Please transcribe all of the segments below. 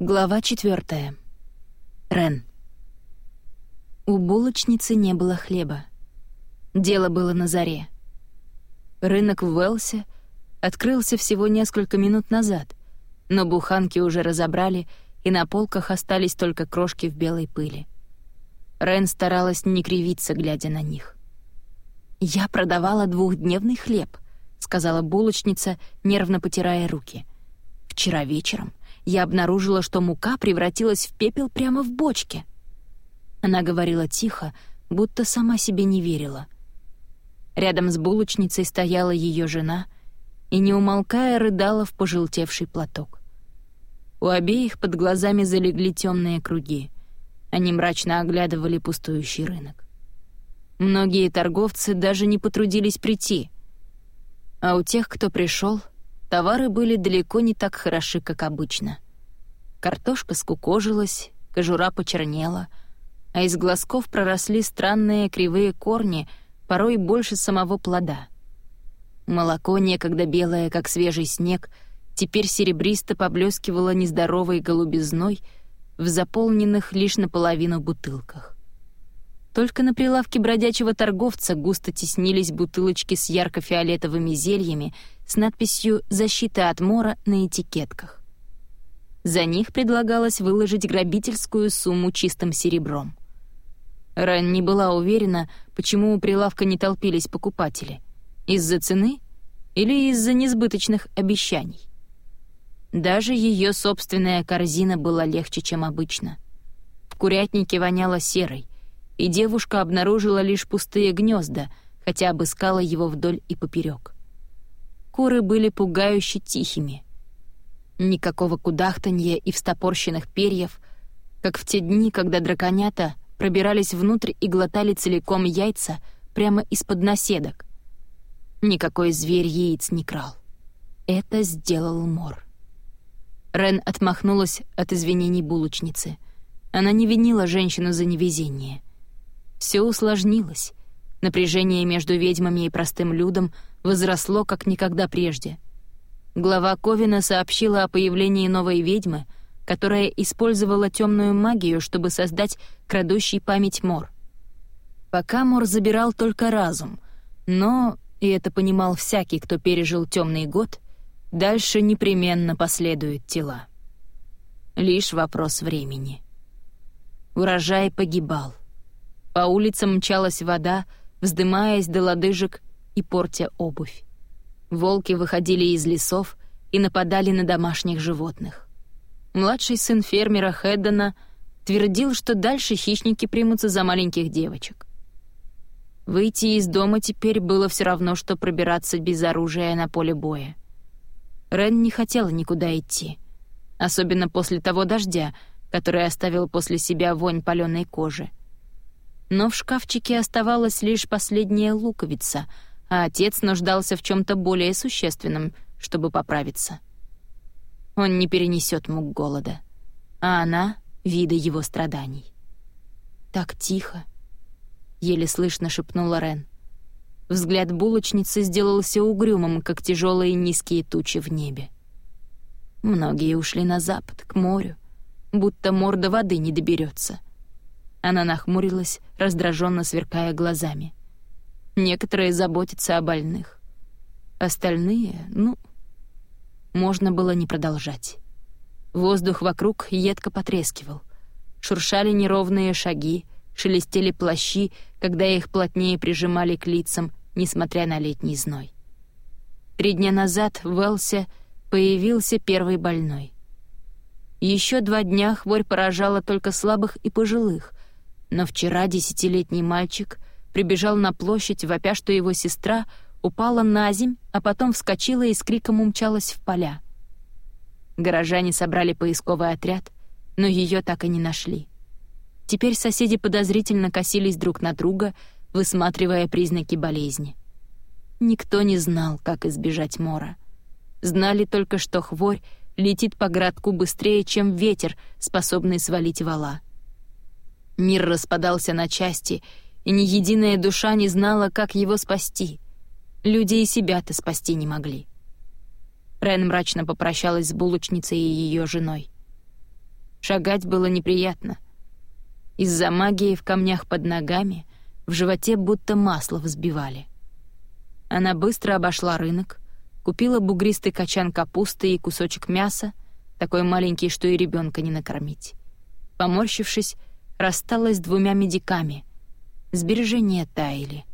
Глава четвертая. Рен. У булочницы не было хлеба. Дело было на заре. Рынок в Уэлсе открылся всего несколько минут назад, но буханки уже разобрали, и на полках остались только крошки в белой пыли. Рен старалась не кривиться, глядя на них. «Я продавала двухдневный хлеб», — сказала булочница, нервно потирая руки. «Вчера вечером я обнаружила, что мука превратилась в пепел прямо в бочке. Она говорила тихо, будто сама себе не верила. Рядом с булочницей стояла ее жена и, не умолкая, рыдала в пожелтевший платок. У обеих под глазами залегли темные круги. Они мрачно оглядывали пустующий рынок. Многие торговцы даже не потрудились прийти. А у тех, кто пришел, Товары были далеко не так хороши, как обычно. Картошка скукожилась, кожура почернела, а из глазков проросли странные кривые корни, порой больше самого плода. Молоко, некогда белое, как свежий снег, теперь серебристо поблескивало нездоровой голубизной в заполненных лишь наполовину бутылках. Только на прилавке бродячего торговца густо теснились бутылочки с ярко-фиолетовыми зельями с надписью «Защита от мора» на этикетках. За них предлагалось выложить грабительскую сумму чистым серебром. Ран не была уверена, почему у прилавка не толпились покупатели. Из-за цены или из-за несбыточных обещаний. Даже ее собственная корзина была легче, чем обычно. В курятнике воняло серой, и девушка обнаружила лишь пустые гнезда, хотя обыскала его вдоль и поперек. Куры были пугающе тихими. Никакого кудахтанья и встопорщенных перьев, как в те дни, когда драконята пробирались внутрь и глотали целиком яйца прямо из-под наседок. Никакой зверь яиц не крал. Это сделал Мор. Рен отмахнулась от извинений булочницы. Она не винила женщину за невезение — все усложнилось. Напряжение между ведьмами и простым людом возросло как никогда прежде. Глава Ковина сообщила о появлении новой ведьмы, которая использовала темную магию, чтобы создать крадущий память Мор. Пока Мор забирал только разум, но, и это понимал всякий, кто пережил темный год, дальше непременно последуют тела. Лишь вопрос времени. Урожай погибал. По улицам мчалась вода, вздымаясь до лодыжек и портя обувь. Волки выходили из лесов и нападали на домашних животных. Младший сын фермера Хэддена твердил, что дальше хищники примутся за маленьких девочек. Выйти из дома теперь было все равно, что пробираться без оружия на поле боя. Рен не хотела никуда идти, особенно после того дождя, который оставил после себя вонь паленой кожи но в шкафчике оставалась лишь последняя луковица, а отец нуждался в чем то более существенном, чтобы поправиться. Он не перенесет мук голода, а она — вида его страданий. «Так тихо», — еле слышно шепнула Рен. Взгляд булочницы сделался угрюмым, как тяжелые низкие тучи в небе. Многие ушли на запад, к морю, будто морда воды не доберется — она нахмурилась, раздраженно сверкая глазами. Некоторые заботятся о больных. Остальные, ну... Можно было не продолжать. Воздух вокруг едко потрескивал. Шуршали неровные шаги, шелестели плащи, когда их плотнее прижимали к лицам, несмотря на летний зной. Три дня назад в Элсе появился первый больной. Еще два дня хворь поражала только слабых и пожилых, но вчера десятилетний мальчик прибежал на площадь, вопя, что его сестра упала на земь, а потом вскочила и с криком умчалась в поля. Горожане собрали поисковый отряд, но ее так и не нашли. Теперь соседи подозрительно косились друг на друга, высматривая признаки болезни. Никто не знал, как избежать мора. Знали только, что хворь летит по городку быстрее, чем ветер, способный свалить вала — Мир распадался на части, и ни единая душа не знала, как его спасти. Люди и себя-то спасти не могли. Рен мрачно попрощалась с булочницей и ее женой. Шагать было неприятно. Из-за магии в камнях под ногами в животе будто масло взбивали. Она быстро обошла рынок, купила бугристый качан капусты и кусочек мяса, такой маленький, что и ребенка не накормить. Поморщившись, рассталась с двумя медиками. Сбережения таяли.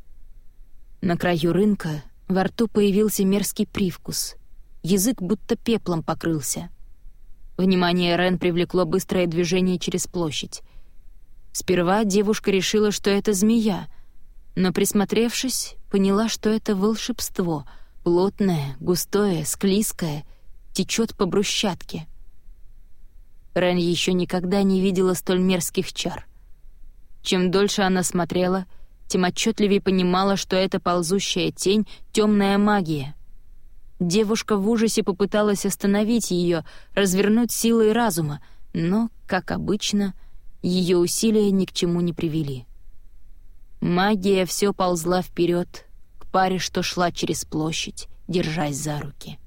На краю рынка во рту появился мерзкий привкус. Язык будто пеплом покрылся. Внимание Рен привлекло быстрое движение через площадь. Сперва девушка решила, что это змея, но, присмотревшись, поняла, что это волшебство, плотное, густое, склизкое, течет по брусчатке. Рен еще никогда не видела столь мерзких чар. Чем дольше она смотрела — тем отчетливее понимала, что эта ползущая тень — темная магия. Девушка в ужасе попыталась остановить ее, развернуть силой разума, но, как обычно, ее усилия ни к чему не привели. Магия все ползла вперед к паре, что шла через площадь, держась за руки.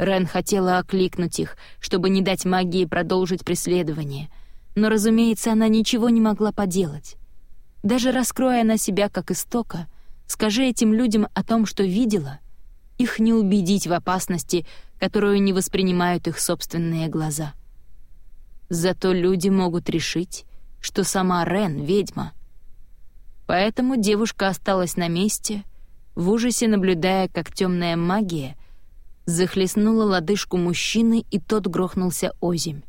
Рен хотела окликнуть их, чтобы не дать магии продолжить преследование, но, разумеется, она ничего не могла поделать. Даже раскроя на себя как истока, скажи этим людям о том, что видела, их не убедить в опасности, которую не воспринимают их собственные глаза. Зато люди могут решить, что сама Рен — ведьма. Поэтому девушка осталась на месте, в ужасе наблюдая, как темная магия захлестнула лодыжку мужчины, и тот грохнулся озимь.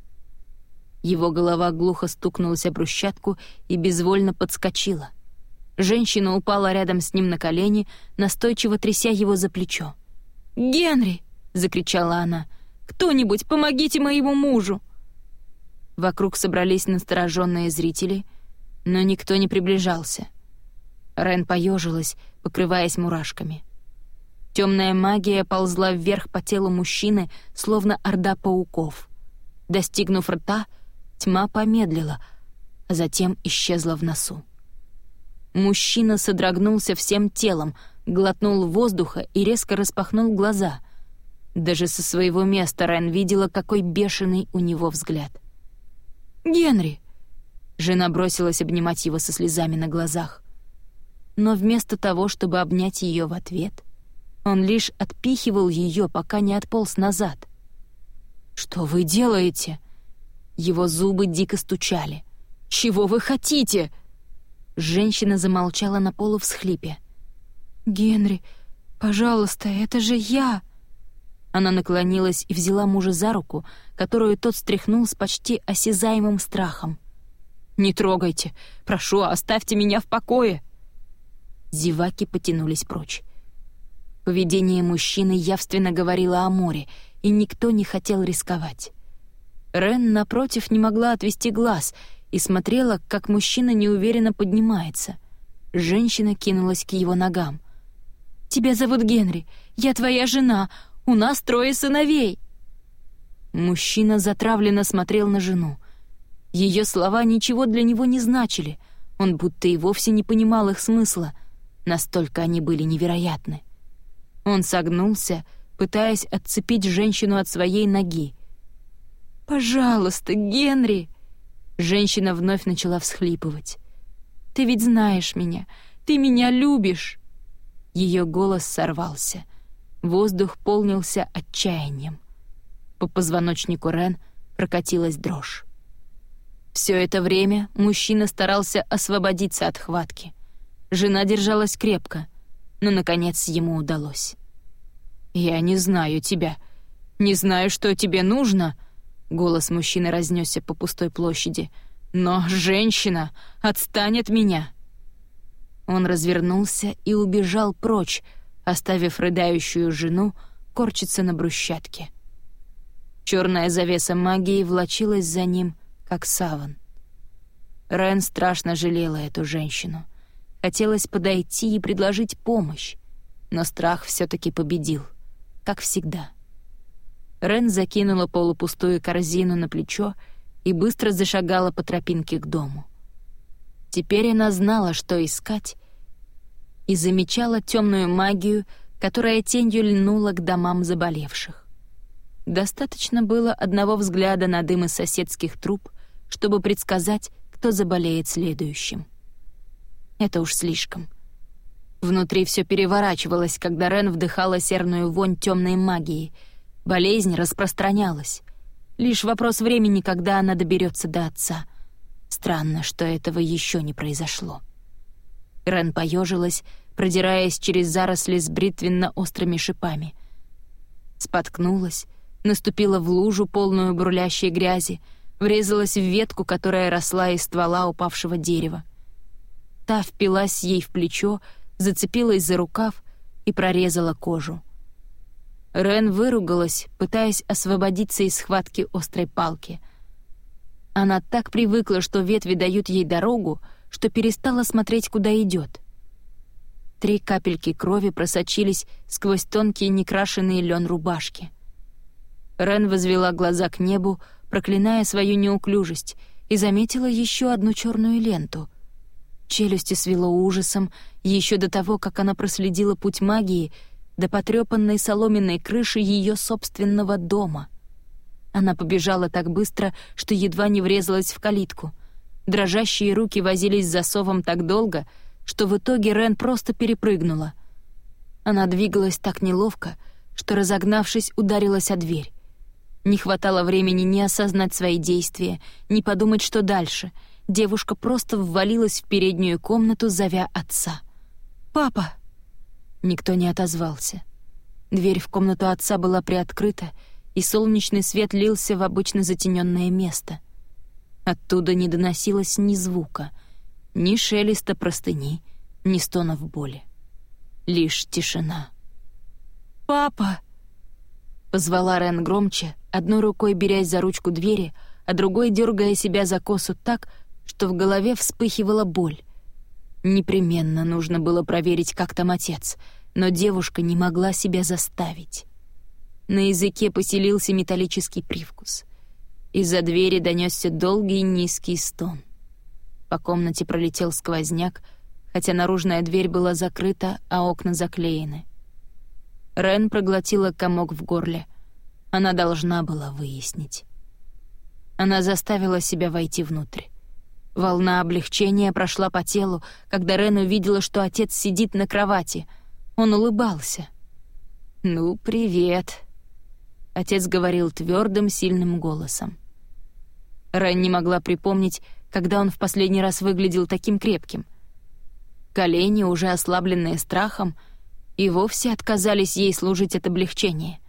Его голова глухо стукнулась о брусчатку и безвольно подскочила. Женщина упала рядом с ним на колени, настойчиво тряся его за плечо. «Генри!» — закричала она. «Кто-нибудь, помогите моему мужу!» Вокруг собрались настороженные зрители, но никто не приближался. Рен поежилась, покрываясь мурашками. Темная магия ползла вверх по телу мужчины, словно орда пауков. Достигнув рта — Тьма помедлила, а затем исчезла в носу. Мужчина содрогнулся всем телом, глотнул воздуха и резко распахнул глаза. Даже со своего места Рен видела, какой бешеный у него взгляд. «Генри!» Жена бросилась обнимать его со слезами на глазах. Но вместо того, чтобы обнять ее в ответ, он лишь отпихивал ее, пока не отполз назад. «Что вы делаете?» Его зубы дико стучали. «Чего вы хотите?» Женщина замолчала на полу в схлипе. «Генри, пожалуйста, это же я!» Она наклонилась и взяла мужа за руку, которую тот стряхнул с почти осязаемым страхом. «Не трогайте! Прошу, оставьте меня в покое!» Зеваки потянулись прочь. Поведение мужчины явственно говорило о море, и никто не хотел рисковать. Рен, напротив, не могла отвести глаз и смотрела, как мужчина неуверенно поднимается. Женщина кинулась к его ногам. «Тебя зовут Генри. Я твоя жена. У нас трое сыновей». Мужчина затравленно смотрел на жену. Ее слова ничего для него не значили. Он будто и вовсе не понимал их смысла. Настолько они были невероятны. Он согнулся, пытаясь отцепить женщину от своей ноги. «Пожалуйста, Генри!» Женщина вновь начала всхлипывать. «Ты ведь знаешь меня. Ты меня любишь!» Ее голос сорвался. Воздух полнился отчаянием. По позвоночнику Рен прокатилась дрожь. Все это время мужчина старался освободиться от хватки. Жена держалась крепко, но, наконец, ему удалось. «Я не знаю тебя. Не знаю, что тебе нужно», Голос мужчины разнесся по пустой площади. «Но, женщина, отстань от меня!» Он развернулся и убежал прочь, оставив рыдающую жену корчиться на брусчатке. Черная завеса магии влочилась за ним, как саван. Рен страшно жалела эту женщину. Хотелось подойти и предложить помощь, но страх все таки победил, как всегда. Рен закинула полупустую корзину на плечо и быстро зашагала по тропинке к дому. Теперь она знала, что искать, и замечала темную магию, которая тенью льнула к домам заболевших. Достаточно было одного взгляда на дым из соседских труб, чтобы предсказать, кто заболеет следующим. Это уж слишком. Внутри все переворачивалось, когда Рен вдыхала серную вонь темной магии. Болезнь распространялась. Лишь вопрос времени, когда она доберется до отца. Странно, что этого еще не произошло. Рен поежилась, продираясь через заросли с бритвенно-острыми шипами. Споткнулась, наступила в лужу, полную бурлящей грязи, врезалась в ветку, которая росла из ствола упавшего дерева. Та впилась ей в плечо, зацепилась за рукав и прорезала кожу. Рен выругалась, пытаясь освободиться из схватки острой палки. Она так привыкла, что ветви дают ей дорогу, что перестала смотреть, куда идет. Три капельки крови просочились сквозь тонкие некрашенные лен рубашки. Рен возвела глаза к небу, проклиная свою неуклюжесть, и заметила еще одну черную ленту. Челюсти свело ужасом еще до того, как она проследила путь магии до потрепанной соломенной крыши ее собственного дома. Она побежала так быстро, что едва не врезалась в калитку. Дрожащие руки возились с засовом так долго, что в итоге Рен просто перепрыгнула. Она двигалась так неловко, что, разогнавшись, ударилась о дверь. Не хватало времени ни осознать свои действия, ни подумать, что дальше. Девушка просто ввалилась в переднюю комнату, зовя отца. «Папа!» Никто не отозвался. Дверь в комнату отца была приоткрыта, и солнечный свет лился в обычно затененное место. Оттуда не доносилось ни звука, ни шелеста простыни, ни стонов боли. Лишь тишина. «Папа!» Позвала Рен громче, одной рукой берясь за ручку двери, а другой дергая себя за косу так, что в голове вспыхивала боль. Непременно нужно было проверить, как там отец, но девушка не могла себя заставить. На языке поселился металлический привкус. Из-за двери донесся долгий низкий стон. По комнате пролетел сквозняк, хотя наружная дверь была закрыта, а окна заклеены. Рен проглотила комок в горле. Она должна была выяснить. Она заставила себя войти внутрь. Волна облегчения прошла по телу, когда Рен увидела, что отец сидит на кровати. Он улыбался. «Ну, привет», — отец говорил твердым, сильным голосом. Рен не могла припомнить, когда он в последний раз выглядел таким крепким. Колени, уже ослабленные страхом, — и вовсе отказались ей служить от облегчения.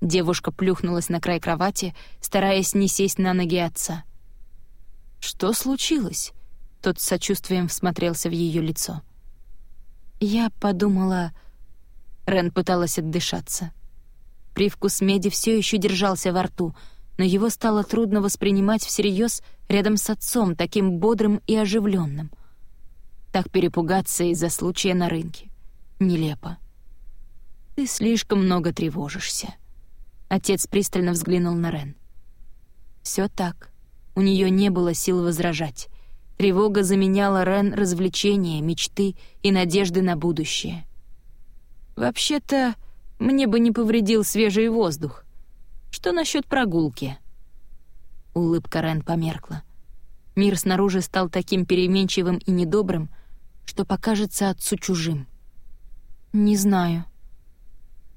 Девушка плюхнулась на край кровати, стараясь не сесть на ноги отца. «Что случилось?» Тот с сочувствием всмотрелся в ее лицо. «Я подумала...» Рен пыталась отдышаться. Привкус меди все еще держался во рту, но его стало трудно воспринимать всерьез рядом с отцом, таким бодрым и оживленным. Так перепугаться из-за случая на рынке. Нелепо. «Ты слишком много тревожишься». Отец пристально взглянул на Рен. Все так. У нее не было сил возражать. Тревога заменяла Рен развлечения, мечты и надежды на будущее. «Вообще-то, мне бы не повредил свежий воздух. Что насчет прогулки?» Улыбка Рен померкла. Мир снаружи стал таким переменчивым и недобрым, что покажется отцу чужим. «Не знаю».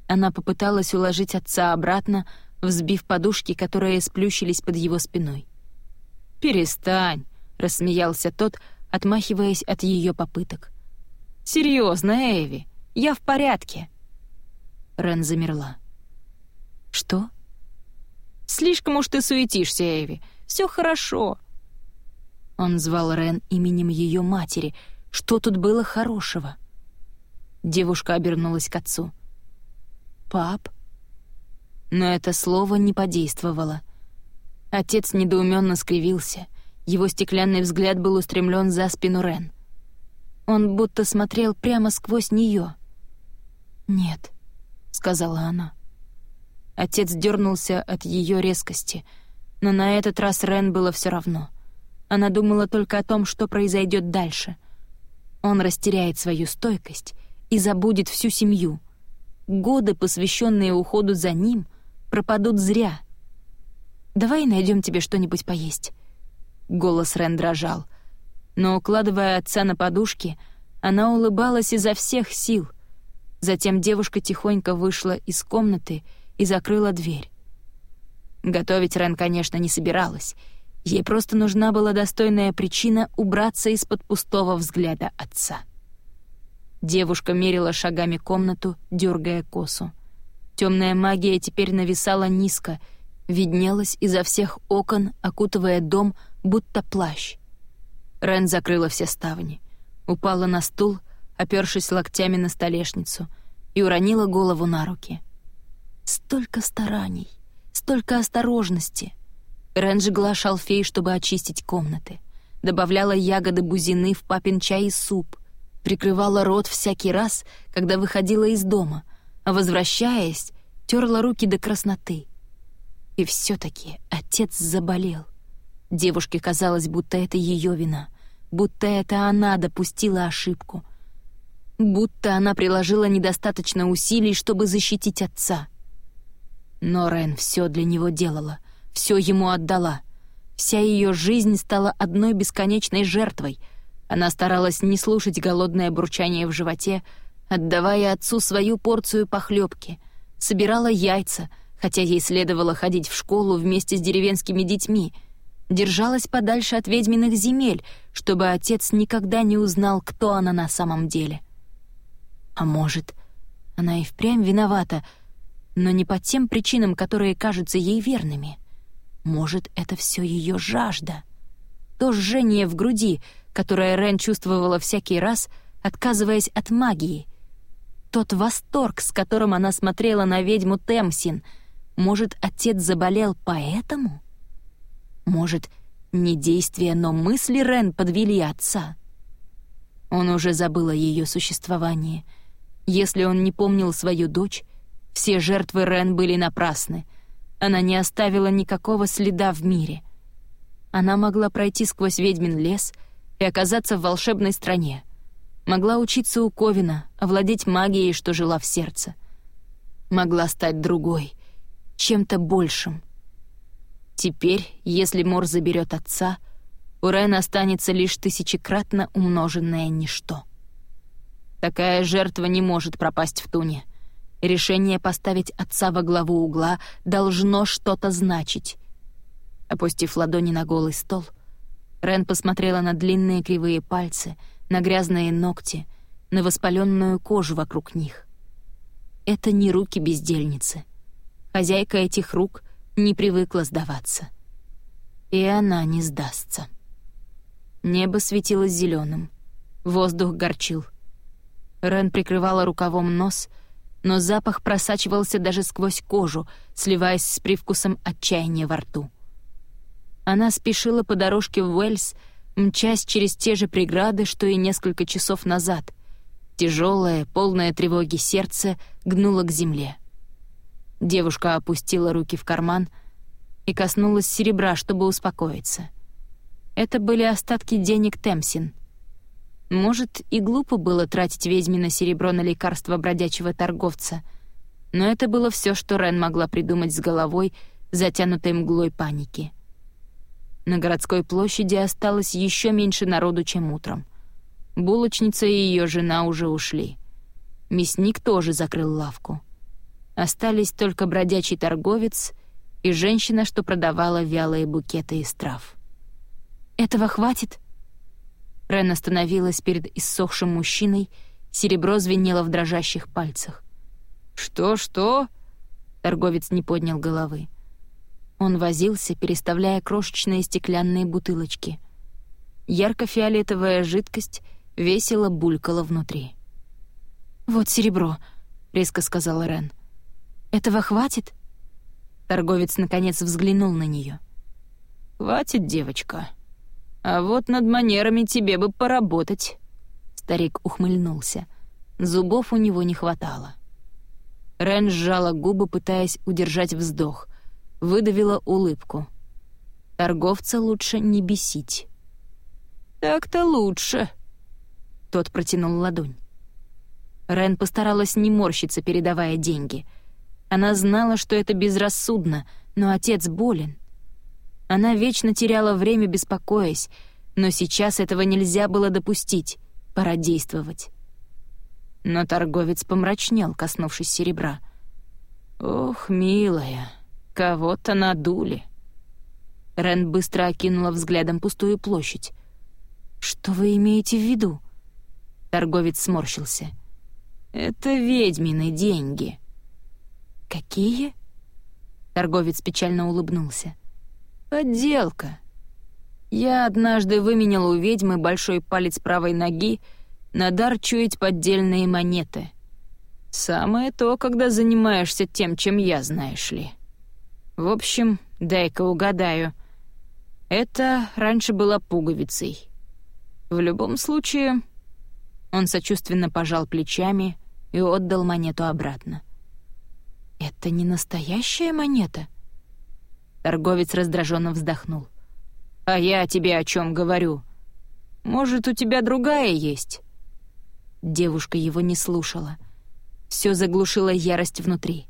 Она попыталась уложить отца обратно, взбив подушки, которые сплющились под его спиной. «Перестань», — рассмеялся тот, отмахиваясь от ее попыток. «Серьезно, Эви, я в порядке». Рен замерла. «Что?» «Слишком уж ты суетишься, Эви. Все хорошо». Он звал Рен именем ее матери. Что тут было хорошего? Девушка обернулась к отцу. «Пап?» Но это слово не подействовало. Отец недоуменно скривился. Его стеклянный взгляд был устремлен за спину Рен. Он будто смотрел прямо сквозь нее. «Нет», — сказала она. Отец дернулся от ее резкости, но на этот раз Рен было все равно. Она думала только о том, что произойдет дальше. Он растеряет свою стойкость и забудет всю семью. Годы, посвященные уходу за ним, пропадут зря. Давай найдем тебе что-нибудь поесть». Голос Рен дрожал. Но, укладывая отца на подушки, она улыбалась изо всех сил. Затем девушка тихонько вышла из комнаты и закрыла дверь. Готовить Рен, конечно, не собиралась. Ей просто нужна была достойная причина убраться из-под пустого взгляда отца. Девушка мерила шагами комнату, дергая косу. Темная магия теперь нависала низко, виднелась изо всех окон, окутывая дом, будто плащ. Рен закрыла все ставни, упала на стул, опершись локтями на столешницу, и уронила голову на руки. Столько стараний, столько осторожности. Рен жгла шалфей, чтобы очистить комнаты, добавляла ягоды бузины в папин чай и суп — прикрывала рот всякий раз, когда выходила из дома, а возвращаясь, терла руки до красноты. И все-таки отец заболел. Девушке казалось, будто это ее вина, будто это она допустила ошибку, будто она приложила недостаточно усилий, чтобы защитить отца. Но Рен все для него делала, все ему отдала. Вся ее жизнь стала одной бесконечной жертвой — она старалась не слушать голодное бурчание в животе, отдавая отцу свою порцию похлебки, собирала яйца, хотя ей следовало ходить в школу вместе с деревенскими детьми, держалась подальше от ведьминых земель, чтобы отец никогда не узнал, кто она на самом деле. А может, она и впрямь виновата, но не по тем причинам, которые кажутся ей верными. Может, это все ее жажда. То жжение в груди — которое Рен чувствовала всякий раз, отказываясь от магии. Тот восторг, с которым она смотрела на ведьму Темсин. Может, отец заболел поэтому? Может, не действия, но мысли Рен подвели отца? Он уже забыл о ее существовании. Если он не помнил свою дочь, все жертвы Рен были напрасны. Она не оставила никакого следа в мире. Она могла пройти сквозь ведьмин лес — и оказаться в волшебной стране. Могла учиться у Ковина, овладеть магией, что жила в сердце. Могла стать другой, чем-то большим. Теперь, если Мор заберет отца, у Рен останется лишь тысячекратно умноженное ничто. Такая жертва не может пропасть в туне. Решение поставить отца во главу угла должно что-то значить. Опустив ладони на голый стол, Рен посмотрела на длинные кривые пальцы, на грязные ногти, на воспаленную кожу вокруг них. Это не руки бездельницы. Хозяйка этих рук не привыкла сдаваться. И она не сдастся. Небо светило зеленым, воздух горчил. Рен прикрывала рукавом нос, но запах просачивался даже сквозь кожу, сливаясь с привкусом отчаяния во рту. Она спешила по дорожке в Уэльс, мчась через те же преграды, что и несколько часов назад. Тяжелое, полное тревоги сердце гнуло к земле. Девушка опустила руки в карман и коснулась серебра, чтобы успокоиться. Это были остатки денег Темсин. Может, и глупо было тратить ведьми на серебро на лекарство бродячего торговца, но это было все, что Рен могла придумать с головой, затянутой мглой паники. На городской площади осталось еще меньше народу, чем утром. Булочница и ее жена уже ушли. Мясник тоже закрыл лавку. Остались только бродячий торговец и женщина, что продавала вялые букеты из трав. «Этого хватит?» Рен остановилась перед иссохшим мужчиной, серебро звенело в дрожащих пальцах. «Что-что?» Торговец не поднял головы. Он возился, переставляя крошечные стеклянные бутылочки. Ярко-фиолетовая жидкость весело булькала внутри. «Вот серебро», — резко сказала Рен. «Этого хватит?» Торговец наконец взглянул на нее. «Хватит, девочка. А вот над манерами тебе бы поработать». Старик ухмыльнулся. Зубов у него не хватало. Рен сжала губы, пытаясь удержать вздох — выдавила улыбку. Торговца лучше не бесить. «Так-то лучше», — тот протянул ладонь. Рен постаралась не морщиться, передавая деньги. Она знала, что это безрассудно, но отец болен. Она вечно теряла время, беспокоясь, но сейчас этого нельзя было допустить, пора действовать. Но торговец помрачнел, коснувшись серебра. «Ох, милая, кого-то надули». Рен быстро окинула взглядом пустую площадь. «Что вы имеете в виду?» Торговец сморщился. «Это ведьмины деньги». «Какие?» Торговец печально улыбнулся. «Подделка. Я однажды выменял у ведьмы большой палец правой ноги на дар чуять поддельные монеты. Самое то, когда занимаешься тем, чем я, знаешь ли. В общем, дай-ка угадаю. Это раньше была пуговицей. В любом случае, он сочувственно пожал плечами и отдал монету обратно. «Это не настоящая монета?» Торговец раздраженно вздохнул. «А я тебе о чем говорю? Может, у тебя другая есть?» Девушка его не слушала. Все заглушила ярость внутри.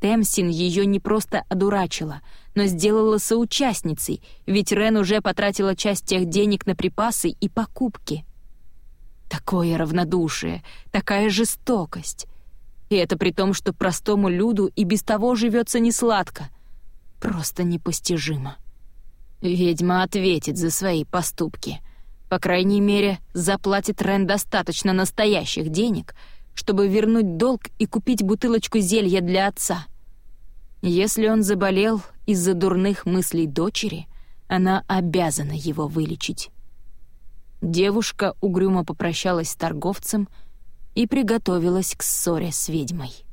Темсин ее не просто одурачила, но сделала соучастницей, ведь Рен уже потратила часть тех денег на припасы и покупки. Такое равнодушие, такая жестокость. И это при том, что простому люду и без того живется несладко. Просто непостижимо. Ведьма ответит за свои поступки. По крайней мере, заплатит Рен достаточно настоящих денег, чтобы вернуть долг и купить бутылочку зелья для отца. Если он заболел из-за дурных мыслей дочери, она обязана его вылечить. Девушка угрюмо попрощалась с торговцем и приготовилась к ссоре с ведьмой.